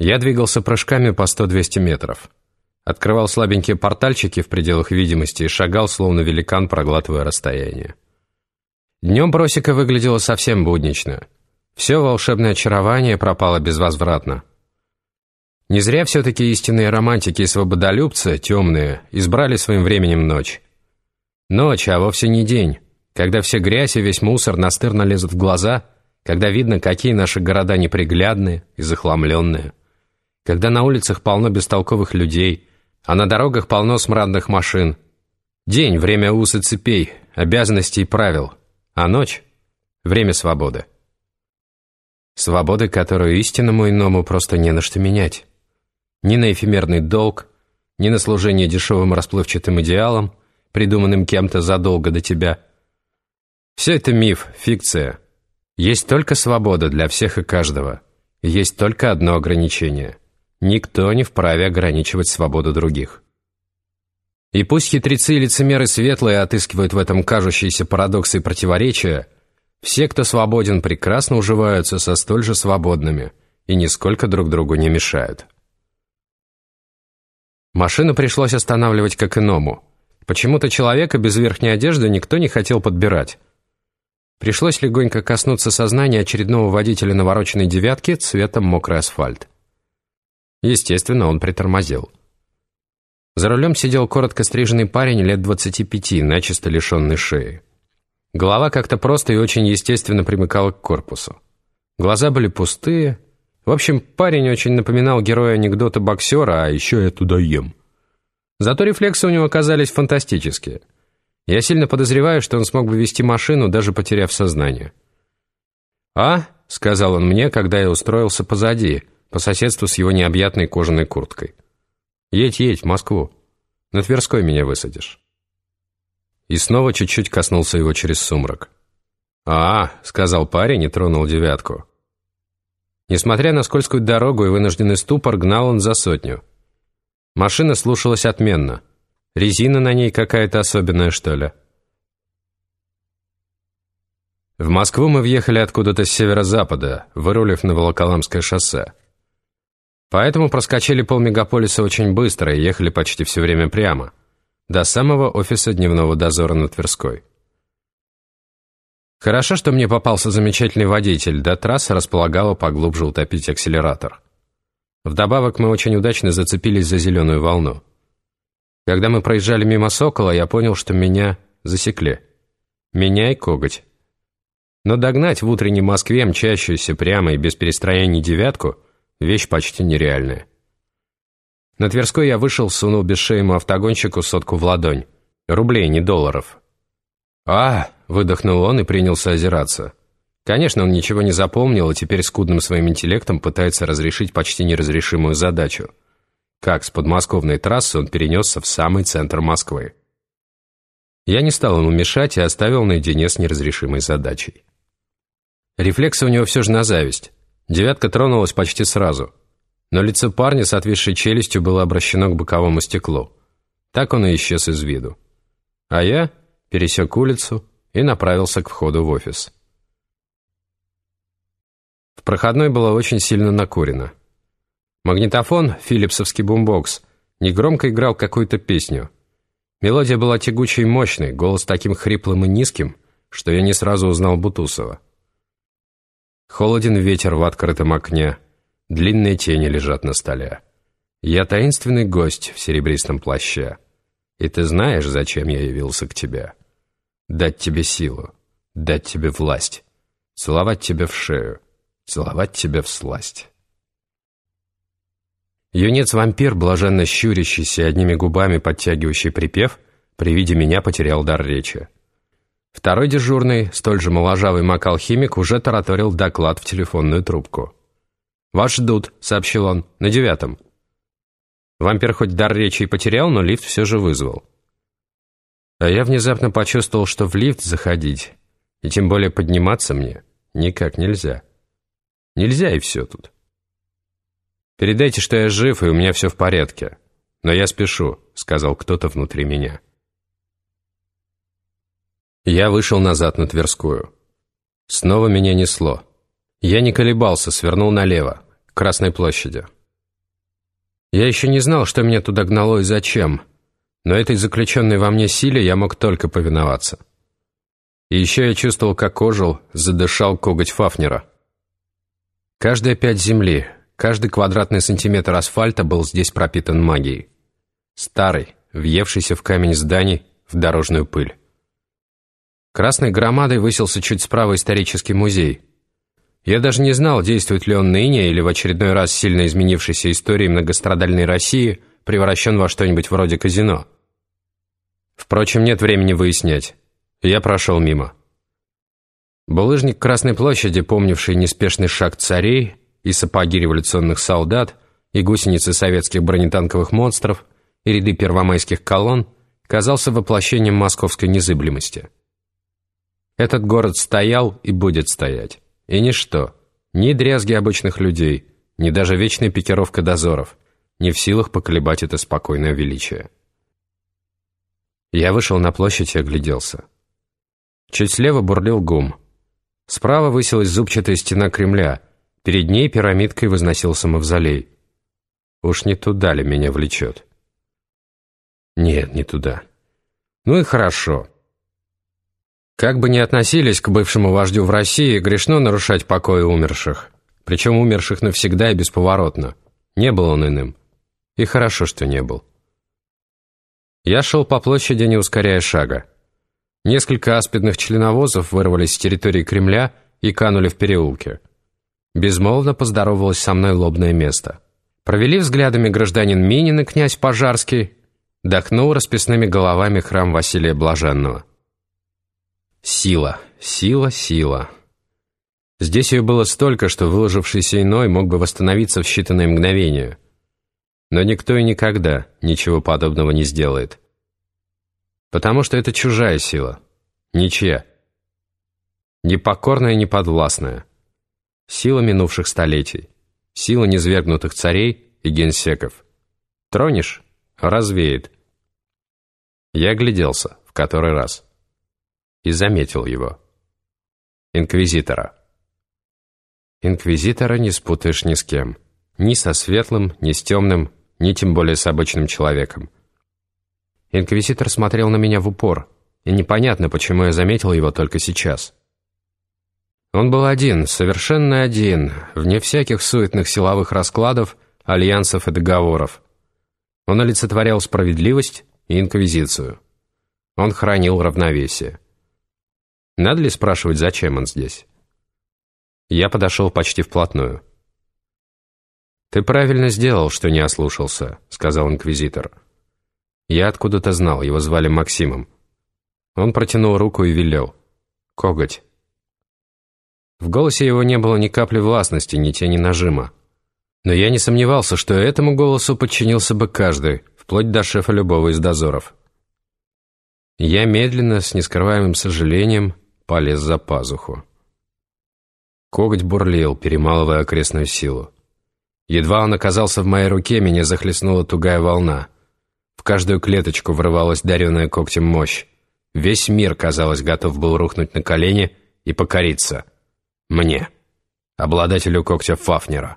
Я двигался прыжками по 100-200 метров. Открывал слабенькие портальчики в пределах видимости и шагал, словно великан, проглатывая расстояние. Днем Бросика выглядело совсем буднично. Все волшебное очарование пропало безвозвратно. Не зря все-таки истинные романтики и свободолюбцы, темные, избрали своим временем ночь. Ночь, а вовсе не день, когда все грязь и весь мусор настырно лезут в глаза, когда видно, какие наши города неприглядные и захламленные когда на улицах полно бестолковых людей, а на дорогах полно смрадных машин. День — время ус и цепей, обязанностей и правил, а ночь — время свободы. Свободы, которую истинному иному просто не на что менять. Ни на эфемерный долг, ни на служение дешевым расплывчатым идеалам, придуманным кем-то задолго до тебя. Все это миф, фикция. Есть только свобода для всех и каждого. есть только одно ограничение — Никто не вправе ограничивать свободу других. И пусть хитрецы и лицемеры светлые отыскивают в этом кажущиеся парадоксы и противоречия, все, кто свободен, прекрасно уживаются со столь же свободными и нисколько друг другу не мешают. Машину пришлось останавливать как иному. Почему-то человека без верхней одежды никто не хотел подбирать. Пришлось легонько коснуться сознания очередного водителя навороченной девятки цветом мокрый асфальт. Естественно, он притормозил. За рулем сидел коротко стриженный парень лет 25, начисто лишенный шеи. Голова как-то просто и очень естественно примыкала к корпусу. Глаза были пустые. В общем, парень очень напоминал героя анекдота боксера, а еще я туда ем. Зато рефлексы у него оказались фантастические. Я сильно подозреваю, что он смог бы вести машину, даже потеряв сознание. «А?» — сказал он мне, когда я устроился позади — по соседству с его необъятной кожаной курткой. «Едь, едь, в Москву. На Тверской меня высадишь». И снова чуть-чуть коснулся его через сумрак. «А, — сказал парень и тронул девятку. Несмотря на скользкую дорогу и вынужденный ступор, гнал он за сотню. Машина слушалась отменно. Резина на ней какая-то особенная, что ли. В Москву мы въехали откуда-то с северо-запада, вырулив на Волоколамское шоссе. Поэтому проскочили полмегаполиса очень быстро и ехали почти все время прямо, до самого офиса дневного дозора на Тверской. Хорошо, что мне попался замечательный водитель, да трасса располагала поглубже утопить акселератор. Вдобавок мы очень удачно зацепились за зеленую волну. Когда мы проезжали мимо Сокола, я понял, что меня засекли. Меня и коготь. Но догнать в утренней Москве мчащуюся прямо и без перестроений девятку – Вещь почти нереальная. На Тверской я вышел, сунул бесшеему автогонщику сотку в ладонь. Рублей, не долларов. «А!» — выдохнул он и принялся озираться. Конечно, он ничего не запомнил и теперь скудным своим интеллектом пытается разрешить почти неразрешимую задачу. Как с подмосковной трассы он перенесся в самый центр Москвы. Я не стал ему мешать и оставил наедине с неразрешимой задачей. Рефлексы у него все же на зависть. Девятка тронулась почти сразу, но лицо парня с отвисшей челюстью было обращено к боковому стеклу. Так он и исчез из виду. А я пересек улицу и направился к входу в офис. В проходной было очень сильно накурено. Магнитофон, филипсовский бумбокс, негромко играл какую-то песню. Мелодия была тягучей и мощной, голос таким хриплым и низким, что я не сразу узнал Бутусова. Холоден ветер в открытом окне, длинные тени лежат на столе. Я таинственный гость в серебристом плаще, и ты знаешь, зачем я явился к тебе. Дать тебе силу, дать тебе власть, целовать тебя в шею, целовать тебя в сласть. Юнец-вампир, блаженно щурящийся одними губами подтягивающий припев, при виде меня потерял дар речи. Второй дежурный, столь же моложавый мак-алхимик, уже тараторил доклад в телефонную трубку. «Вас ждут», — сообщил он, — «на девятом». Вампир хоть дар речи и потерял, но лифт все же вызвал. А я внезапно почувствовал, что в лифт заходить, и тем более подниматься мне, никак нельзя. Нельзя и все тут. «Передайте, что я жив, и у меня все в порядке. Но я спешу», — сказал кто-то внутри меня. Я вышел назад на Тверскую. Снова меня несло. Я не колебался, свернул налево, к Красной площади. Я еще не знал, что меня туда гнало и зачем, но этой заключенной во мне силе я мог только повиноваться. И еще я чувствовал, как ожил, задышал коготь Фафнера. Каждая пять земли, каждый квадратный сантиметр асфальта был здесь пропитан магией. Старый, въевшийся в камень зданий, в дорожную пыль. Красной громадой высился чуть справа исторический музей. Я даже не знал, действует ли он ныне или в очередной раз сильно изменившейся истории многострадальной России превращен во что-нибудь вроде казино. Впрочем, нет времени выяснять. Я прошел мимо. Булыжник Красной площади, помнивший неспешный шаг царей и сапоги революционных солдат, и гусеницы советских бронетанковых монстров, и ряды первомайских колонн, казался воплощением московской незыблемости. Этот город стоял и будет стоять. И ничто, ни дрязги обычных людей, ни даже вечная пикировка дозоров, не в силах поколебать это спокойное величие. Я вышел на площадь и огляделся. Чуть слева бурлил гум. Справа высилась зубчатая стена Кремля, перед ней пирамидкой возносился мавзолей. Уж не туда ли меня влечет? Нет, не туда. Ну и хорошо. Как бы ни относились к бывшему вождю в России, грешно нарушать покой умерших. Причем умерших навсегда и бесповоротно. Не был он иным. И хорошо, что не был. Я шел по площади, не ускоряя шага. Несколько аспидных членовозов вырвались с территории Кремля и канули в переулке. Безмолвно поздоровалось со мной лобное место. Провели взглядами гражданин Минин и князь Пожарский, дохнул расписными головами храм Василия Блаженного. Сила, сила, сила. Здесь ее было столько, что выложившийся иной мог бы восстановиться в считанные мгновения. Но никто и никогда ничего подобного не сделает. Потому что это чужая сила, ничья. Непокорная и неподвластная. Сила минувших столетий, сила низвергнутых царей и генсеков. Тронешь — развеет. Я гляделся в который раз и заметил его. Инквизитора. Инквизитора не спутаешь ни с кем. Ни со светлым, ни с темным, ни тем более с обычным человеком. Инквизитор смотрел на меня в упор, и непонятно, почему я заметил его только сейчас. Он был один, совершенно один, вне всяких суетных силовых раскладов, альянсов и договоров. Он олицетворял справедливость и инквизицию. Он хранил равновесие. Надо ли спрашивать, зачем он здесь? Я подошел почти вплотную. «Ты правильно сделал, что не ослушался», — сказал инквизитор. Я откуда-то знал, его звали Максимом. Он протянул руку и велел. «Коготь». В голосе его не было ни капли властности, ни тени нажима. Но я не сомневался, что этому голосу подчинился бы каждый, вплоть до шефа любого из дозоров. Я медленно, с нескрываемым сожалением, полез за пазуху. Коготь бурлил, перемалывая окрестную силу. Едва он оказался в моей руке, меня захлестнула тугая волна. В каждую клеточку врывалась даренная когтем мощь. Весь мир, казалось, готов был рухнуть на колени и покориться. Мне, обладателю когтя Фафнера.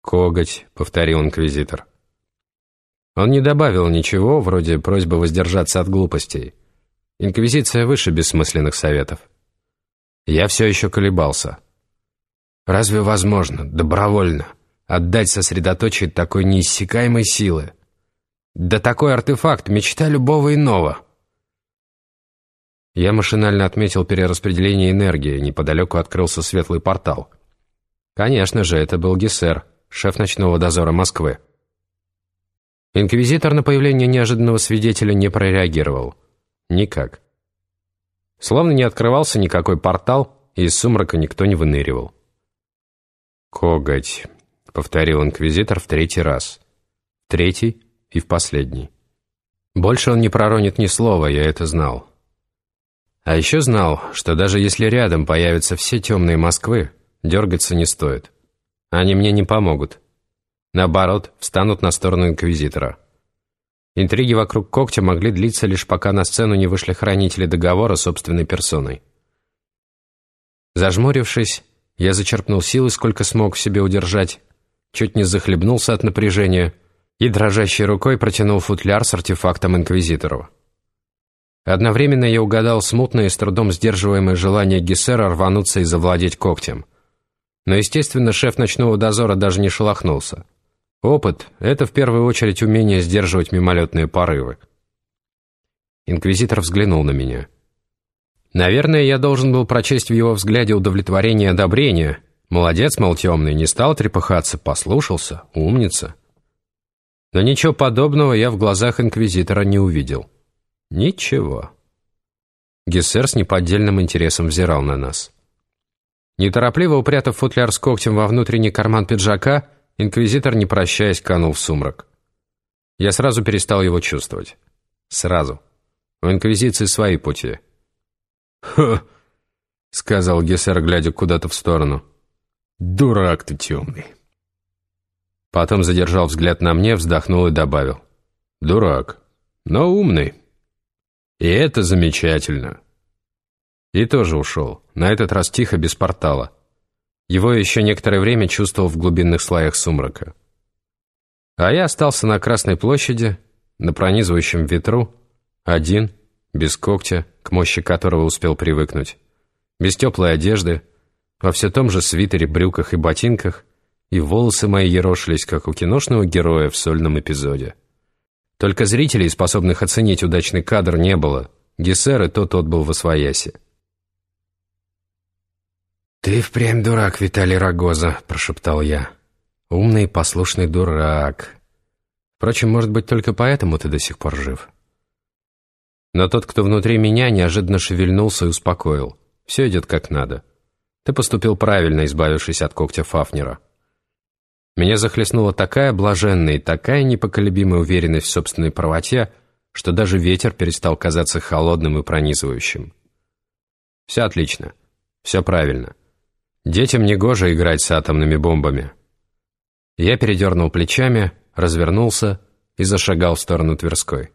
«Коготь», — повторил инквизитор. Он не добавил ничего, вроде просьбы воздержаться от глупостей. Инквизиция выше бессмысленных советов. Я все еще колебался. Разве возможно, добровольно, отдать сосредоточие такой неиссякаемой силы? Да такой артефакт — мечта любого иного. Я машинально отметил перераспределение энергии, неподалеку открылся светлый портал. Конечно же, это был Гессер, шеф ночного дозора Москвы. Инквизитор на появление неожиданного свидетеля не прореагировал. Никак. Словно не открывался никакой портал, и из сумрака никто не выныривал. «Коготь», — повторил инквизитор в третий раз. третий и в последний. Больше он не проронит ни слова, я это знал. А еще знал, что даже если рядом появятся все темные Москвы, дергаться не стоит. Они мне не помогут. Наоборот, встанут на сторону инквизитора. Интриги вокруг когтя могли длиться лишь пока на сцену не вышли хранители договора собственной персоной. Зажмурившись, я зачерпнул силы, сколько смог в себе удержать, чуть не захлебнулся от напряжения и дрожащей рукой протянул футляр с артефактом Инквизитору. Одновременно я угадал смутное и с трудом сдерживаемое желание Гессера рвануться и завладеть когтем. Но, естественно, шеф ночного дозора даже не шелохнулся. Опыт — это в первую очередь умение сдерживать мимолетные порывы. Инквизитор взглянул на меня. Наверное, я должен был прочесть в его взгляде удовлетворение и одобрение. Молодец, мол, темный, не стал трепыхаться, послушался, умница. Но ничего подобного я в глазах инквизитора не увидел. Ничего. Гессер с неподдельным интересом взирал на нас. Неторопливо упрятав футляр с когтем во внутренний карман пиджака, инквизитор, не прощаясь, канул в сумрак. Я сразу перестал его чувствовать. Сразу. У инквизиции свои пути. «Ха!» — сказал Гессер, глядя куда-то в сторону. «Дурак ты темный!» Потом задержал взгляд на мне, вздохнул и добавил. «Дурак, но умный». И это замечательно. И тоже ушел, на этот раз тихо, без портала. Его еще некоторое время чувствовал в глубинных слоях сумрака. А я остался на Красной площади, на пронизывающем ветру, один, без когтя, к мощи которого успел привыкнуть, без теплой одежды, во все том же свитере, брюках и ботинках, и волосы мои ерошились, как у киношного героя в сольном эпизоде. Только зрителей, способных оценить удачный кадр, не было. Гессер и тот отбыл во свояси. «Ты впрямь дурак, Виталий Рогоза», — прошептал я. «Умный послушный дурак. Впрочем, может быть, только поэтому ты до сих пор жив». Но тот, кто внутри меня, неожиданно шевельнулся и успокоил. «Все идет как надо. Ты поступил правильно, избавившись от когтя Фафнера». Меня захлестнула такая блаженная и такая непоколебимая уверенность в собственной правоте, что даже ветер перестал казаться холодным и пронизывающим. Все отлично. Все правильно. Детям не гоже играть с атомными бомбами. Я передернул плечами, развернулся и зашагал в сторону Тверской.